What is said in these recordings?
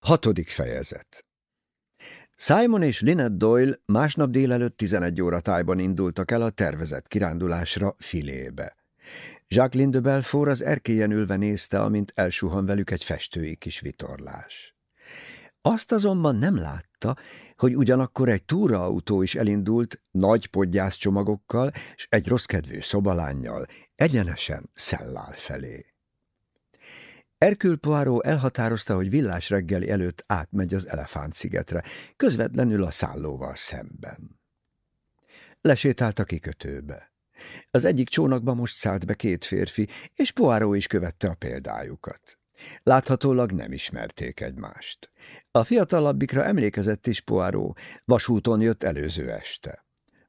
Hatodik fejezet Simon és Lynette Doyle másnap délelőtt 11 óra tájban indultak el a tervezett kirándulásra filébe. Jacqueline de Belfort az erkélyen ülve nézte, amint elsuhan velük egy festői kis vitorlás. Azt azonban nem látta, hogy ugyanakkor egy túraautó is elindult nagy podgyászcsomagokkal és egy rosszkedvű szobalánnyal, egyenesen Szellál felé. Erkül Poirot elhatározta, hogy villás reggeli előtt átmegy az Elefánt-szigetre, közvetlenül a szállóval szemben. Lesétált a kikötőbe. Az egyik csónakba most szállt be két férfi, és Poirot is követte a példájukat. Láthatólag nem ismerték egymást. A fiatalabbikra emlékezett is Poirot, vasúton jött előző este.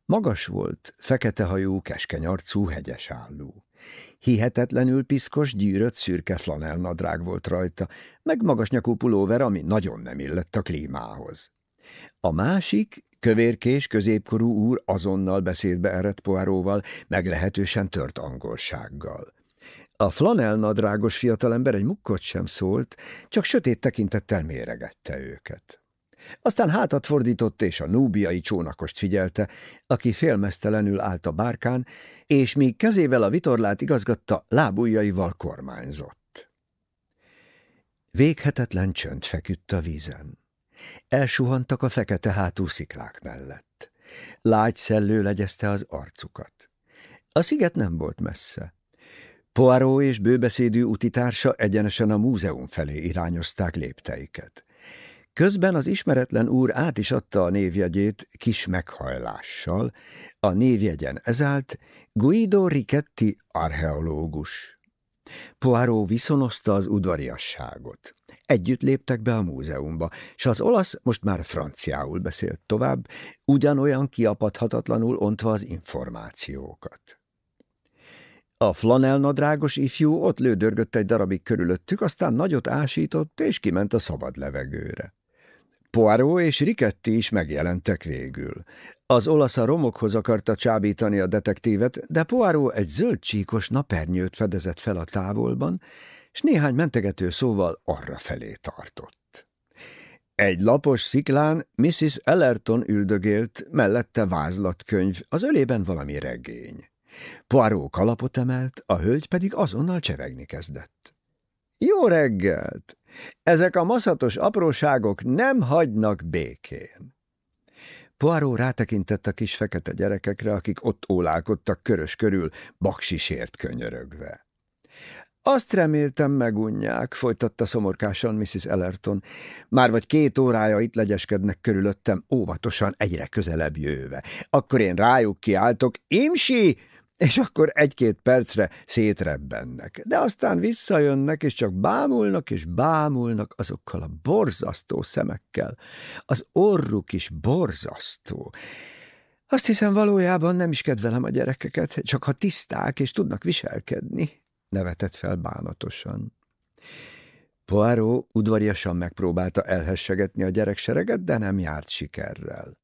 Magas volt, fekete hajú, keskeny arcú, hegyes álló. Hihetetlenül piszkos, gyűrött szürke flanel nadrág volt rajta, meg magas nyakú pulóver, ami nagyon nem illett a klímához. A másik, kövérkés, középkorú úr azonnal beszédbe eredt Poiróval, meglehetősen tört angolsággal. A flanel nadrágos fiatalember egy mukkot sem szólt, csak sötét tekintettel méregette őket. Aztán hátat fordított, és a núbiai csónakost figyelte, aki félmeztelenül állt a bárkán, és míg kezével a vitorlát igazgatta, lábujjaival kormányzott. Véghetetlen csönd feküdt a vízen. Elsuhantak a fekete hátú sziklák mellett. Lágy szellő legyezte az arcukat. A sziget nem volt messze. Poirot és bőbeszédű utitársa egyenesen a múzeum felé irányozták lépteiket. Közben az ismeretlen úr át is adta a névjegyét kis meghajlással, a névjegyen ezállt Guido Richetti archeológus. Poirot viszonozta az udvariasságot. Együtt léptek be a múzeumba, és az olasz most már franciául beszélt tovább, ugyanolyan kiapadhatatlanul ontva az információkat. A flanelnadrágos ifjú ott lődörgött egy darabig körülöttük, aztán nagyot ásított, és kiment a szabad levegőre. Poirot és Riketti is megjelentek végül. Az olasz a romokhoz akarta csábítani a detektívet, de Poirot egy zöld csíkos napernyőt fedezett fel a távolban, és néhány mentegető szóval arra felé tartott. Egy lapos sziklán Mrs. Ellerton üldögélt, mellette vázlatkönyv, az ölében valami regény. Poirot kalapot emelt, a hölgy pedig azonnal csevegni kezdett. Jó reggelt! Ezek a maszatos apróságok nem hagynak békén. Poirot rátekintett a kis fekete gyerekekre, akik ott ólálkodtak körös körül, baksisért könyörögve. Azt reméltem megunják, folytatta szomorkásan Mrs. Ellerton. Már vagy két órája itt legyeskednek körülöttem, óvatosan egyre közelebb jöve. Akkor én rájuk kiáltok, Imsi, és akkor egy-két percre szétrebbennek. De aztán visszajönnek, és csak bámulnak és bámulnak azokkal a borzasztó szemekkel. Az orruk is borzasztó. Azt hiszem valójában nem is kedvelem a gyerekeket, csak ha tiszták és tudnak viselkedni, nevetett fel bánatosan. Poirot udvariasan megpróbálta elhessegetni a gyereksereget, de nem járt sikerrel.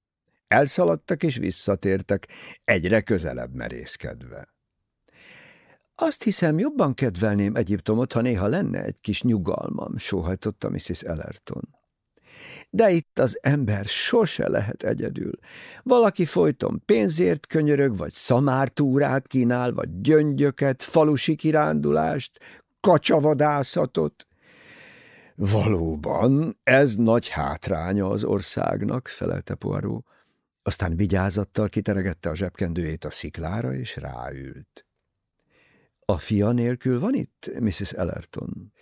Elszaladtak és visszatértek, egyre közelebb merészkedve. Azt hiszem, jobban kedvelném Egyiptomot, ha néha lenne egy kis nyugalmam, sóhajtotta Mrs. Ellerton. De itt az ember sose lehet egyedül. Valaki folyton pénzért könyörög, vagy szamártúrát kínál, vagy gyöngyöket, falusi kirándulást, kacsavadászatot. Valóban, ez nagy hátránya az országnak, felelte Poirot. Aztán vigyázattal kiteregette a zsebkendőjét a sziklára, és ráült. A fia nélkül van itt, Mrs. Ellerton?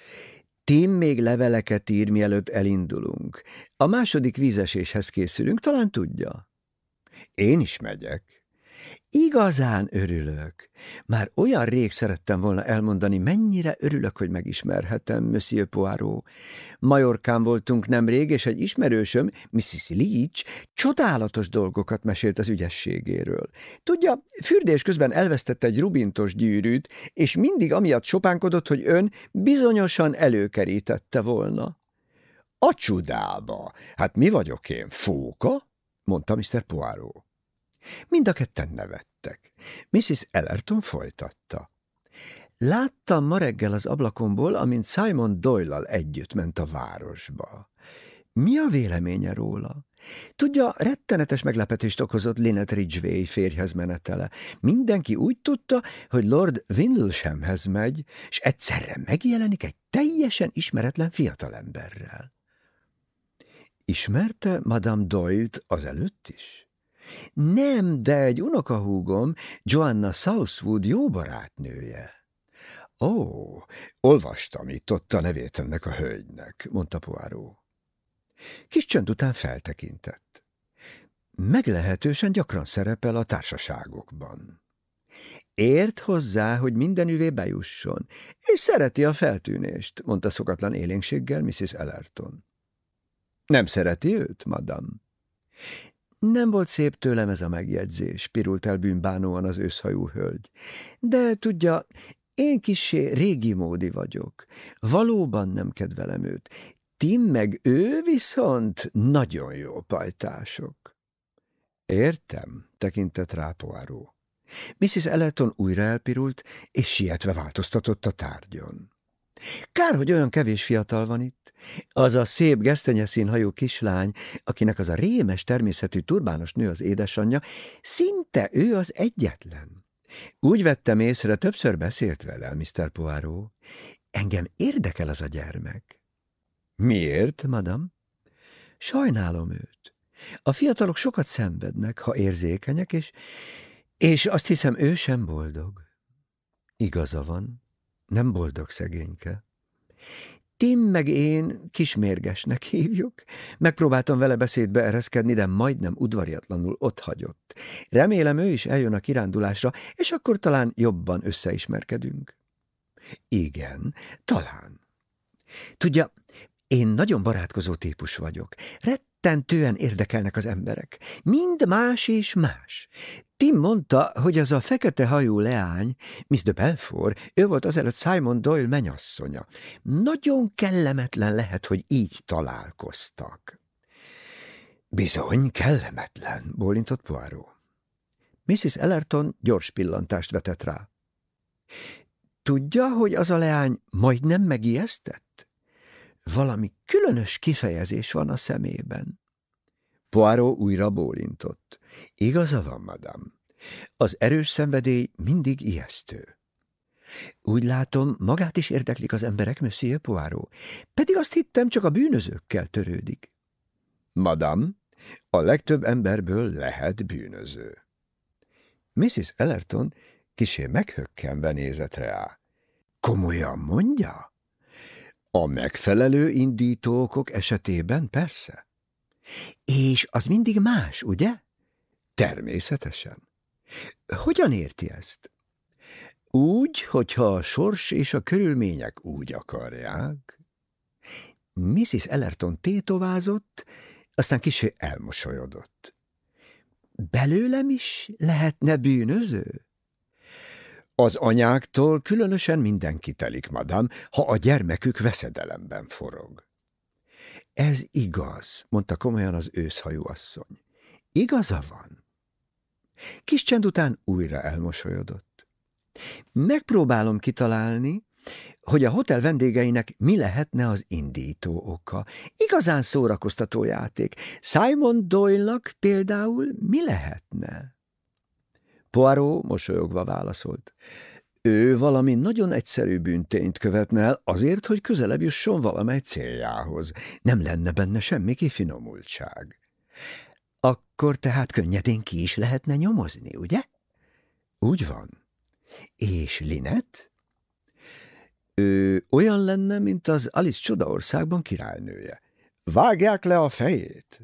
Tim még leveleket ír, mielőtt elindulunk. A második vízeséshez készülünk, talán tudja. Én is megyek. Igazán örülök. Már olyan rég szerettem volna elmondani, mennyire örülök, hogy megismerhetem, Monsieur Poirot. Majorkán voltunk nemrég, és egy ismerősöm, Mrs. Leach, csodálatos dolgokat mesélt az ügyességéről. Tudja, fürdés közben elvesztett egy rubintos gyűrűt, és mindig amiatt sopánkodott, hogy ön bizonyosan előkerítette volna. A csudába! Hát mi vagyok én, fóka? mondta Mr. Poirot. Mind a ketten nevettek. Mrs. Ellerton folytatta. Láttam ma reggel az ablakomból, amint Simon Doyle-al együtt ment a városba. Mi a véleménye róla? Tudja, rettenetes meglepetést okozott Lynette Ridgway férjhez menetele. Mindenki úgy tudta, hogy Lord Windleshamhez megy, és egyszerre megjelenik egy teljesen ismeretlen fiatalemberrel. Ismerte Madame Doyle-t azelőtt is? Nem, de egy unokahúgom, Joanna Southwood jó barátnője. Ó, olvastam itt ott a nevét ennek a hölgynek, mondta Poirot. Kis csönd után feltekintett. Meglehetősen gyakran szerepel a társaságokban. Ért hozzá, hogy mindenüvé bejusson, és szereti a feltűnést, mondta szokatlan élénkséggel Mrs. Ellerton. Nem szereti őt, madam? Nem volt szép tőlem ez a megjegyzés, pirult el bűnbánóan az őszhajú hölgy. De tudja, én kissé régi módi vagyok. Valóban nem kedvelem őt. Tim meg ő viszont nagyon jó pajtások. Értem, tekintett rá Poirot. Mrs. Ellerton újra elpirult, és sietve változtatott a tárgyon. Kár, hogy olyan kevés fiatal van itt. Az a szép gesztenyeszínhajú kislány, akinek az a rémes természetű turbános nő az édesanyja, szinte ő az egyetlen. Úgy vettem észre, többször beszélt vele, Mr. Poirot. Engem érdekel az a gyermek. Miért, madam? Sajnálom őt. A fiatalok sokat szenvednek, ha érzékenyek, és, és azt hiszem, ő sem boldog. Igaza van, nem boldog szegényke. Tim meg én kismérgesnek hívjuk. Megpróbáltam vele beszédbe ereszkedni, de majdnem udvariatlanul ott hagyott. Remélem ő is eljön a kirándulásra, és akkor talán jobban összeismerkedünk. Igen, talán. Tudja, én nagyon barátkozó típus vagyok. Rettentően érdekelnek az emberek. Mind más és más. Tim mondta, hogy az a fekete hajú leány, Miss de Belfort, ő volt azelőtt Simon Doyle menyasszonya. Nagyon kellemetlen lehet, hogy így találkoztak. Bizony, kellemetlen, bólintott Poirot. Mrs. Ellerton gyors pillantást vetett rá. Tudja, hogy az a leány majdnem megijesztett? Valami különös kifejezés van a szemében. Poirot újra bólintott. Igaza van, madam. Az erős szenvedély mindig ijesztő. Úgy látom, magát is érdeklik az emberek, Monsieur Poirot. Pedig azt hittem, csak a bűnözőkkel törődik. Madam, a legtöbb emberből lehet bűnöző. Mrs. Ellerton kisé meghökkenve nézett rá. Komolyan mondja? A megfelelő indítókok esetében persze. És az mindig más, ugye? Természetesen. Hogyan érti ezt? Úgy, hogyha a sors és a körülmények úgy akarják. Mrs. Ellerton tétovázott, aztán kisé elmosolyodott. Belőlem is lehetne bűnöző? Az anyáktól különösen mindenki telik, madám, ha a gyermekük veszedelemben forog. Ez igaz, mondta komolyan az őszhajú asszony. Igaza van. Kis csend után újra elmosolyodott. Megpróbálom kitalálni, hogy a hotel vendégeinek mi lehetne az indító oka. Igazán szórakoztató játék. Simon Doyle-nak például mi lehetne? Poirot mosolyogva válaszolt. Ő valami nagyon egyszerű bűntényt követne el azért, hogy közelebb jusson valamely céljához. Nem lenne benne semmi kifinomultság. Akkor tehát könnyedén ki is lehetne nyomozni, ugye? Úgy van. És Linet? Ő olyan lenne, mint az Alice Csodaországban királynője. Vágják le a fejét.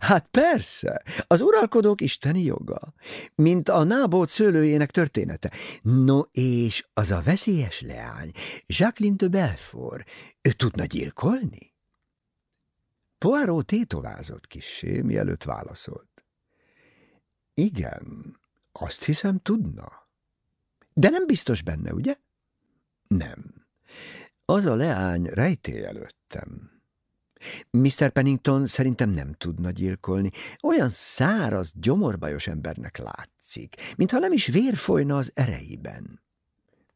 Hát persze, az uralkodók isteni joga, mint a nábót szőlőjének története. No és az a veszélyes leány, Jacqueline de Belfort, ő tudna gyilkolni? Poirot tétovázott kissé, mielőtt válaszolt. Igen, azt hiszem tudna. De nem biztos benne, ugye? Nem. Az a leány rejtély előttem. Mr. Pennington szerintem nem tudna gyilkolni. Olyan száraz, gyomorbajos embernek látszik, mintha nem is vér folyna az ereiben.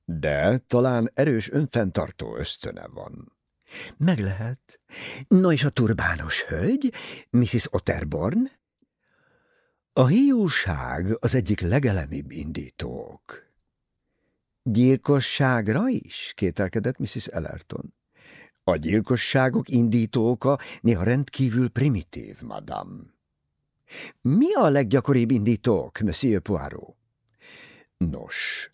De talán erős önfenntartó ösztöne van. Meg lehet. No és a turbános hölgy, Mrs. Otterborn? A hiúság az egyik legelemibb indítók. Gyilkosságra is? kételkedett Mrs. Ellerton. A gyilkosságok indítóka néha rendkívül primitív, madam. Mi a leggyakoribb indítók, Monsieur Poirot? Nos,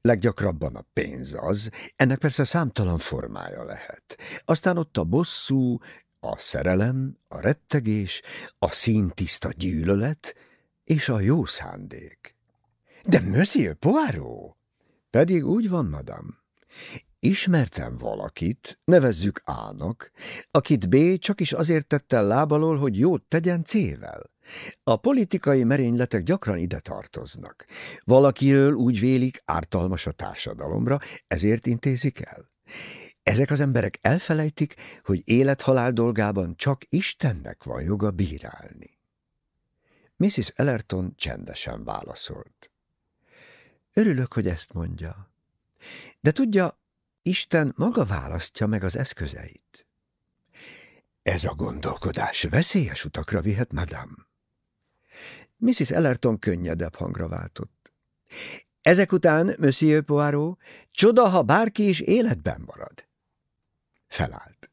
leggyakrabban a pénz az, ennek persze számtalan formája lehet. Aztán ott a bosszú, a szerelem, a rettegés, a színtiszta gyűlölet és a jó szándék. De Monsieur Poirot! Pedig úgy van, madam. Ismertem valakit, nevezzük Ának, akit B csak is azért tette lábalól, hogy jót tegyen C-vel. A politikai merényletek gyakran ide tartoznak. Valakiről úgy vélik ártalmas a társadalomra, ezért intézik el. Ezek az emberek elfelejtik, hogy élethalál dolgában csak Istennek van joga bírálni. Mrs. Ellerton csendesen válaszolt. Örülök, hogy ezt mondja. De tudja, Isten maga választja meg az eszközeit. Ez a gondolkodás veszélyes utakra vihet, madame. Mrs. Ellerton könnyedebb hangra váltott. Ezek után, Monsieur Poirot, csoda, ha bárki is életben marad. Felállt.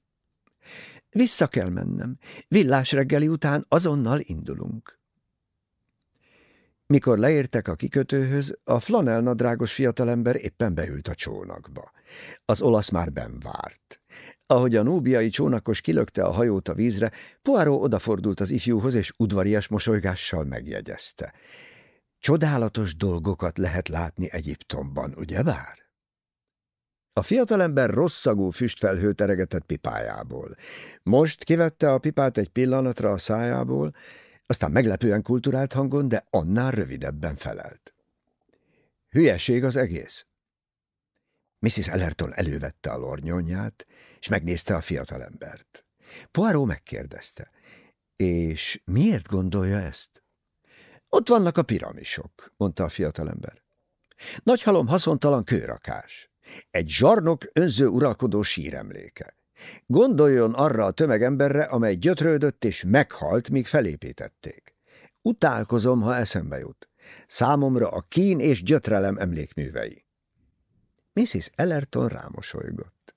Vissza kell mennem. Villás reggeli után azonnal indulunk. Mikor leértek a kikötőhöz, a flanelnadrágos fiatalember éppen beült a csónakba. Az olasz már ben várt. Ahogy a nóbiai csónakos kilökte a hajót a vízre, Poirot odafordult az ifjúhoz, és udvarias mosolygással megjegyezte. Csodálatos dolgokat lehet látni Egyiptomban, ugyebár? A fiatalember rosszagú füstfelhőt eregetett pipájából. Most kivette a pipát egy pillanatra a szájából, aztán meglepően kulturált hangon, de annál rövidebben felelt. Hülyeség az egész. Mrs. Ellerton elővette a lornyonyát, és megnézte a fiatalembert. Poirot megkérdezte, és miért gondolja ezt? Ott vannak a piramisok, mondta a fiatalember. Nagy halom haszontalan kőrakás. Egy zsarnok önző uralkodó síremléke. Gondoljon arra a tömegemberre, amely gyötrődött és meghalt, míg felépítették. Utálkozom, ha eszembe jut. Számomra a kín és gyötrelem emlékművei. Mrs. Ellerton rámosolygott.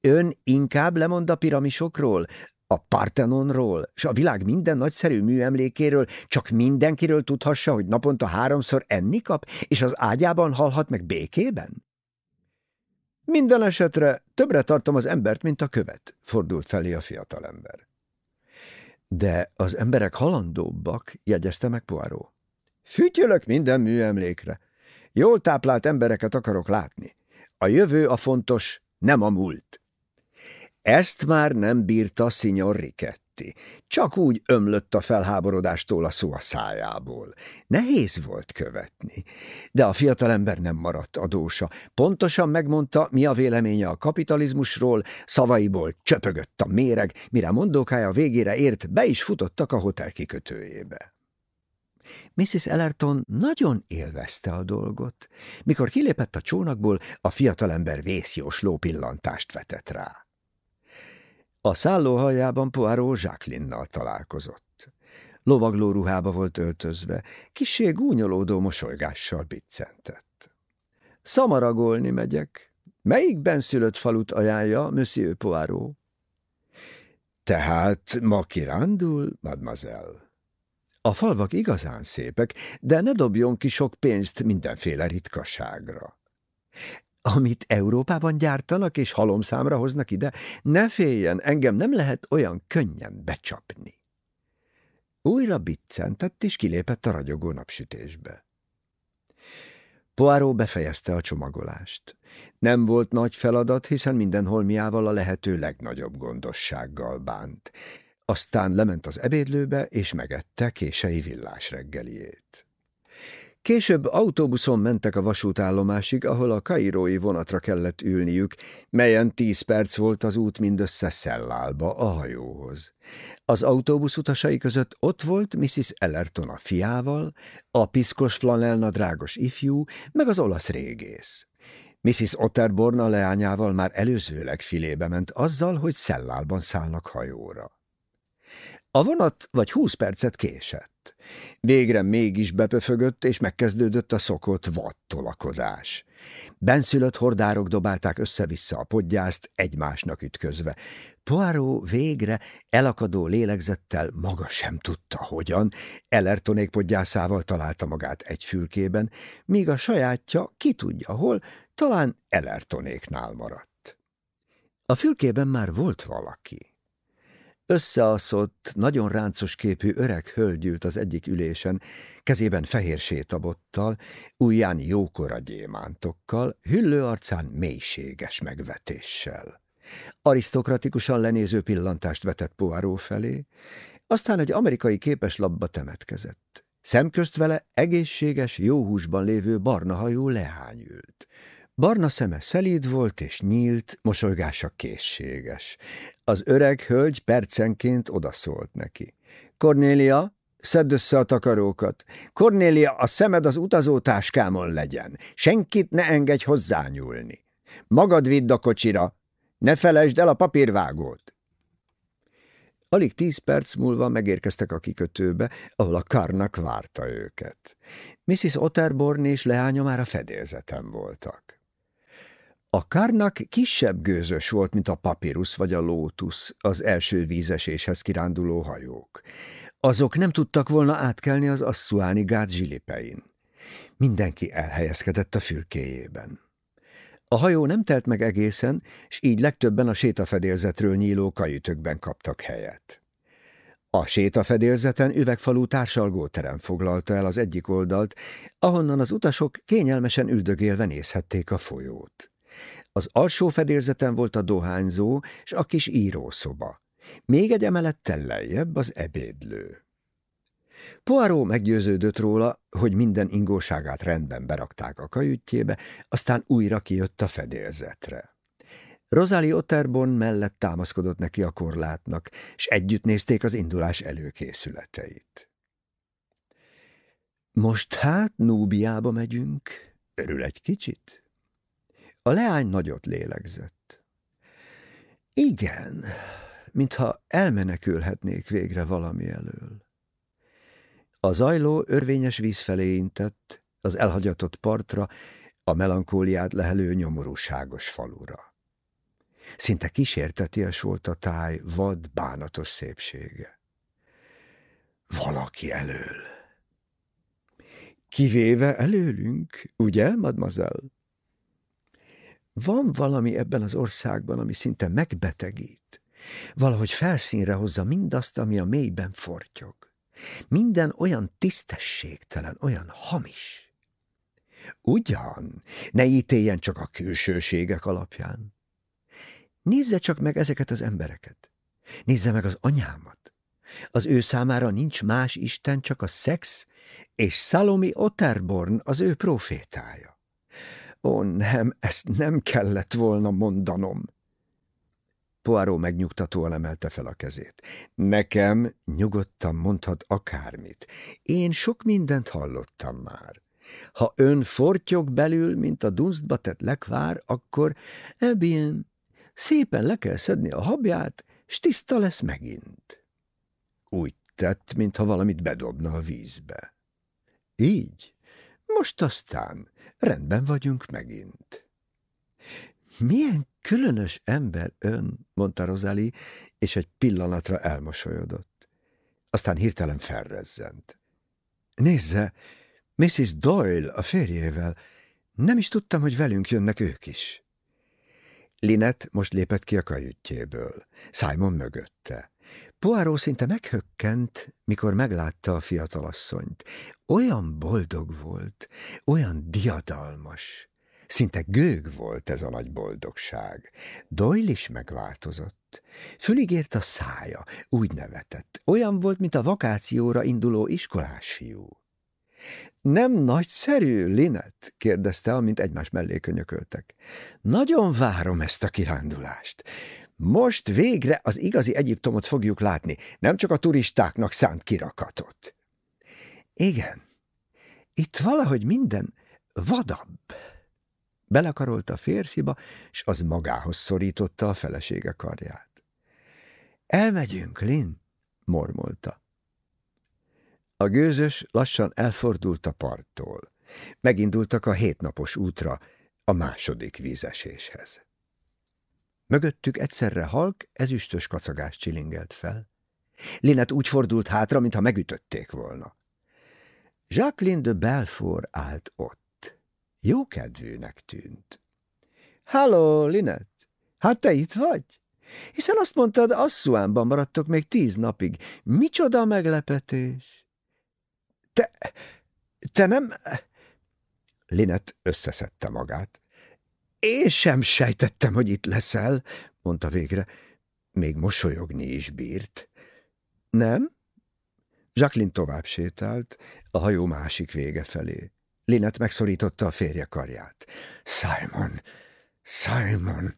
Ön inkább lemond a piramisokról, a Partenonról, és a világ minden nagyszerű műemlékéről, csak mindenkiről tudhassa, hogy naponta háromszor enni kap, és az ágyában halhat meg békében? Minden esetre többre tartom az embert, mint a követ, fordult felé a fiatalember. De az emberek halandóbbak, jegyezte meg Poirot. Fütyülök minden műemlékre. Jól táplált embereket akarok látni. A jövő a fontos, nem a múlt. Ezt már nem bírta Signor Riketti. Csak úgy ömlött a felháborodástól a szó a szájából. Nehéz volt követni. De a fiatalember nem maradt adósa. Pontosan megmondta, mi a véleménye a kapitalizmusról, szavaiból csöpögött a méreg, mire mondókája végére ért, be is futottak a hotel kikötőjébe. Mrs. Ellerton nagyon élvezte a dolgot. Mikor kilépett a csónakból, a fiatalember vészjósló pillantást vetett rá. A szállóhajában Poirot Jacqueline-nal találkozott. Lovagló ruhába volt öltözve, kissé gúnyolódó mosolygással biccentett. Szamaragolni megyek. Melyik benszülött falut ajánlja, Monsieur Poirot? Tehát ma kirándul, mademoiselle? A falvak igazán szépek, de ne dobjon ki sok pénzt mindenféle ritkaságra. Amit Európában gyártanak és halomszámra hoznak ide, ne féljen, engem nem lehet olyan könnyen becsapni. Újra biccentett és kilépett a ragyogó napsütésbe. Poirot befejezte a csomagolást. Nem volt nagy feladat, hiszen minden holmiával a lehető legnagyobb gondossággal bánt. Aztán lement az ebédlőbe, és megette kései villás reggeliét. Később autóbuszon mentek a vasútállomásig, ahol a kairói vonatra kellett ülniük, melyen tíz perc volt az út mindössze szellálba a hajóhoz. Az autóbusz utasai között ott volt Mrs. Ellerton a fiával, a piszkos flanelnadrágos ifjú, meg az olasz régész. Mrs. Otterborn a leányával már előzőleg filébe ment azzal, hogy szellálban szállnak hajóra. A vonat vagy húsz percet késett. Végre mégis bepöfögött, és megkezdődött a szokott vattolakodás. Benszülött hordárok dobálták össze-vissza a podgyászt, egymásnak ütközve. Poirot végre elakadó lélegzettel maga sem tudta hogyan, Ellertonék podgyászával találta magát egy fülkében, míg a sajátja ki tudja hol, talán Ellertonéknál maradt. A fülkében már volt valaki. Összeaszott, nagyon ráncos képű öreg hölgy az egyik ülésen, kezében fehér sétabottal, ujján jókora gyémántokkal, hüllő arcán mélységes megvetéssel. Arisztokratikusan lenéző pillantást vetett Poirot felé, aztán egy amerikai képeslapba temetkezett. Szemközt vele egészséges, jó húsban lévő barna hajú leány ült. Barna szeme szelíd volt és nyílt, mosolygása készséges. Az öreg hölgy percenként odaszólt neki. Kornélia, szedd össze a takarókat. Kornélia, a szemed az utazótáskámon legyen. Senkit ne engedj hozzányúlni. Magad vidd a kocsira. Ne felejtsd el a papírvágót. Alig tíz perc múlva megérkeztek a kikötőbe, ahol a karnak várta őket. Mrs. Otterborn és leánya már a fedélzeten voltak. A kárnak kisebb gőzös volt, mint a papírus vagy a lótusz, az első vízeséshez kiránduló hajók. Azok nem tudtak volna átkelni az asszuáni gát zsilipein. Mindenki elhelyezkedett a fürkéjében. A hajó nem telt meg egészen, és így legtöbben a sétafedélzetről nyíló kajütökben kaptak helyet. A sétafedélzeten üvegfalú társalgóterem foglalta el az egyik oldalt, ahonnan az utasok kényelmesen üldögélve nézhették a folyót. Az alsó fedélzeten volt a dohányzó és a kis írószoba. Még egy emelettel lejjebb az ebédlő. Poirot meggyőződött róla, hogy minden ingóságát rendben berakták a kajütjébe, aztán újra kijött a fedélzetre. Rosalie Otterborn mellett támaszkodott neki a korlátnak, és együtt nézték az indulás előkészületeit. Most hát Núbiába megyünk, örül egy kicsit? A leány nagyot lélegzett. Igen, mintha elmenekülhetnék végre valami elől. A zajló örvényes víz felé intett, az elhagyatott partra, a melankóliát lehelő nyomorúságos falura. Szinte kísérteties volt a táj vad, bánatos szépsége. Valaki elől. Kivéve előlünk, ugye, mademoiselle? Van valami ebben az országban, ami szinte megbetegít. Valahogy felszínre hozza mindazt, ami a mélyben fortyog. Minden olyan tisztességtelen, olyan hamis. Ugyan, ne ítéljen csak a külsőségek alapján. Nézze csak meg ezeket az embereket. Nézze meg az anyámat. Az ő számára nincs más Isten, csak a szex, és Szalomi Otterborn az ő profétája. Ó, nem, ezt nem kellett volna mondanom. Poirot megnyugtatóan emelte fel a kezét. Nekem nyugodtan mondhat akármit. Én sok mindent hallottam már. Ha ön fortyog belül, mint a dunsztba tett lekvár, akkor ebben szépen le kell szedni a habját, s tiszta lesz megint. Úgy tett, mintha valamit bedobna a vízbe. Így? Most aztán rendben vagyunk megint. Milyen különös ember ön, mondta Rozali, és egy pillanatra elmosolyodott. Aztán hirtelen felrezzent. Nézze, Mrs. Doyle a férjével. Nem is tudtam, hogy velünk jönnek ők is. Linet most lépett ki a kajütjéből, Simon mögötte. Poirot szinte meghökkent, mikor meglátta a fiatalasszonyt. Olyan boldog volt, olyan diadalmas. Szinte gőg volt ez a nagy boldogság. Doyle is megváltozott. Füligért a szája, úgy nevetett. Olyan volt, mint a vakációra induló iskolás fiú. Nem nagyszerű, Linet? kérdezte, amint egymás mellé könyököltek. Nagyon várom ezt a kirándulást. Most végre az igazi Egyiptomot fogjuk látni, nem csak a turistáknak szánt kirakatot. Igen, itt valahogy minden vadabb. Belekarolt a férfiba, és az magához szorította a felesége karját. Elmegyünk, Lin, mormolta. A gőzös lassan elfordult a parttól. Megindultak a hétnapos útra, a második vízeséshez. Mögöttük egyszerre halk, ezüstös kacagás csilingelt fel. Linet úgy fordult hátra, mintha megütötték volna. Jacqueline de Belfort állt ott. Jó kedvűnek tűnt. – Halló, Linet! Hát te itt vagy? Hiszen azt mondtad, Asszuánban maradtok még tíz napig. Micsoda meglepetés! Te, te nem... Linet összeszedte magát. Én sem sejtettem, hogy itt leszel, mondta végre. Még mosolyogni is bírt. Nem? Jacqueline tovább sétált, a hajó másik vége felé. Linet megszorította a férje karját. Simon, Simon!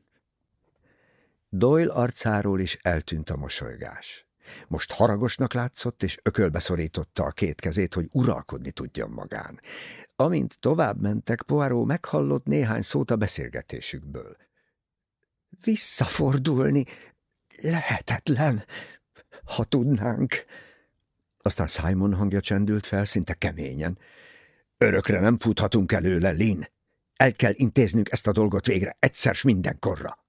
Doyle arcáról is eltűnt a mosolygás. Most haragosnak látszott, és ökölbe szorította a két kezét, hogy uralkodni tudjon magán. Amint tovább mentek, Poirot meghallott néhány szót a beszélgetésükből. Visszafordulni lehetetlen, ha tudnánk. Aztán Simon hangja csendült fel, szinte keményen. Örökre nem futhatunk előle, Lin. El kell intéznünk ezt a dolgot végre, egyszer s mindenkorra.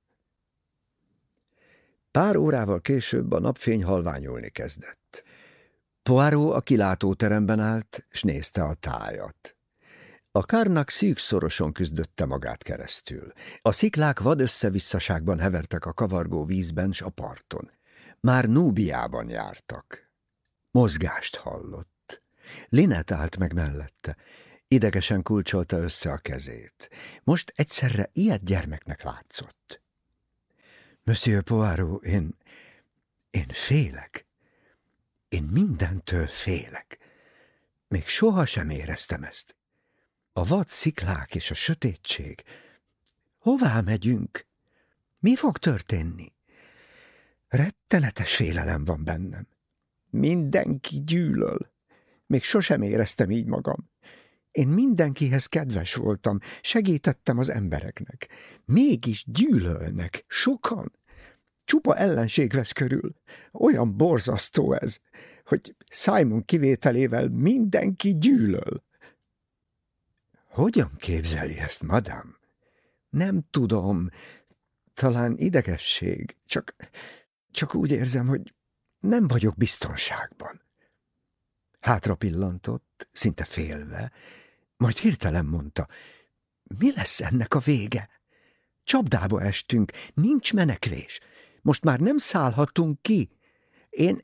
Pár órával később a napfény halványulni kezdett. Poirot a kilátóteremben állt, s nézte a tájat. A kárnak szűkszorosan küzdötte magát keresztül. A sziklák vad összevisszaságban hevertek a kavargó vízben s a parton. Már Núbiában jártak. Mozgást hallott. Linet állt meg mellette. Idegesen kulcsolta össze a kezét. Most egyszerre ilyet gyermeknek látszott. Monsieur Poirot, én... én félek. Én mindentől félek. Még soha sem éreztem ezt. A vad sziklák és a sötétség. Hová megyünk? Mi fog történni? Rettenetes félelem van bennem. Mindenki gyűlöl. Még sosem éreztem így magam. Én mindenkihez kedves voltam, segítettem az embereknek. Mégis gyűlölnek, sokan. Csupa ellenség vesz körül. Olyan borzasztó ez, hogy Simon kivételével mindenki gyűlöl. Hogyan képzeli ezt, madám? Nem tudom. Talán idegesség. Csak, csak úgy érzem, hogy nem vagyok biztonságban. Hátra pillantott, szinte félve, majd hirtelen mondta, mi lesz ennek a vége? Csapdába estünk, nincs menekvés. Most már nem szállhatunk ki. Én,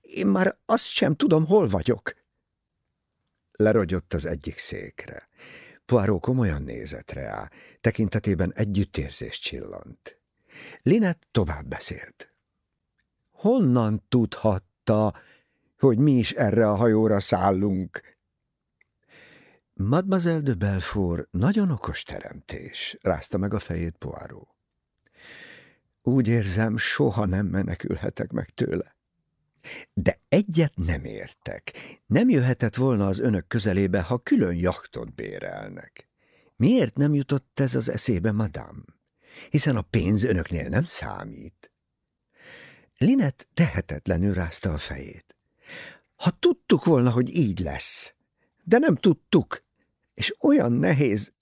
én már azt sem tudom, hol vagyok. Lerogyott az egyik székre. Poirot komolyan nézett rá, tekintetében együttérzés csillant. Linet tovább beszélt. Honnan tudhatta, hogy mi is erre a hajóra szállunk? Mademoiselle de Belfort nagyon okos teremtés, rázta meg a fejét Poirot. Úgy érzem, soha nem menekülhetek meg tőle. De egyet nem értek. Nem jöhetett volna az önök közelébe, ha külön jachtot bérelnek. Miért nem jutott ez az eszébe, madám? Hiszen a pénz önöknél nem számít. Linet tehetetlenül rázta a fejét. Ha tudtuk volna, hogy így lesz, de nem tudtuk, és olyan nehéz,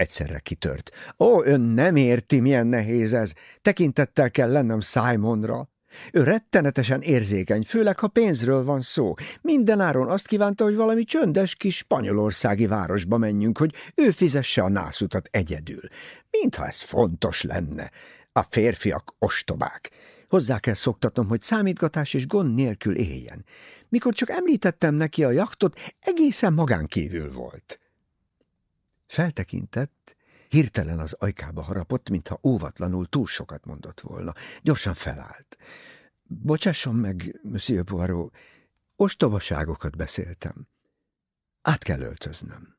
Egyszerre kitört. Ó, ön nem érti, milyen nehéz ez. Tekintettel kell lennem Simonra. Ő rettenetesen érzékeny, főleg ha pénzről van szó. Mindenáron azt kívánta, hogy valami csöndes kis spanyolországi városba menjünk, hogy ő fizesse a nászutat egyedül. Mintha ez fontos lenne. A férfiak ostobák. Hozzá kell szoktatnom, hogy számítgatás és gond nélkül éljen. Mikor csak említettem neki a jaktot, egészen magánkívül volt. Feltekintett, hirtelen az ajkába harapott, mintha óvatlanul túl sokat mondott volna. Gyorsan felállt. Bocsásson meg, Monsieur Poirot, ostobaságokat beszéltem. Át kell öltöznöm.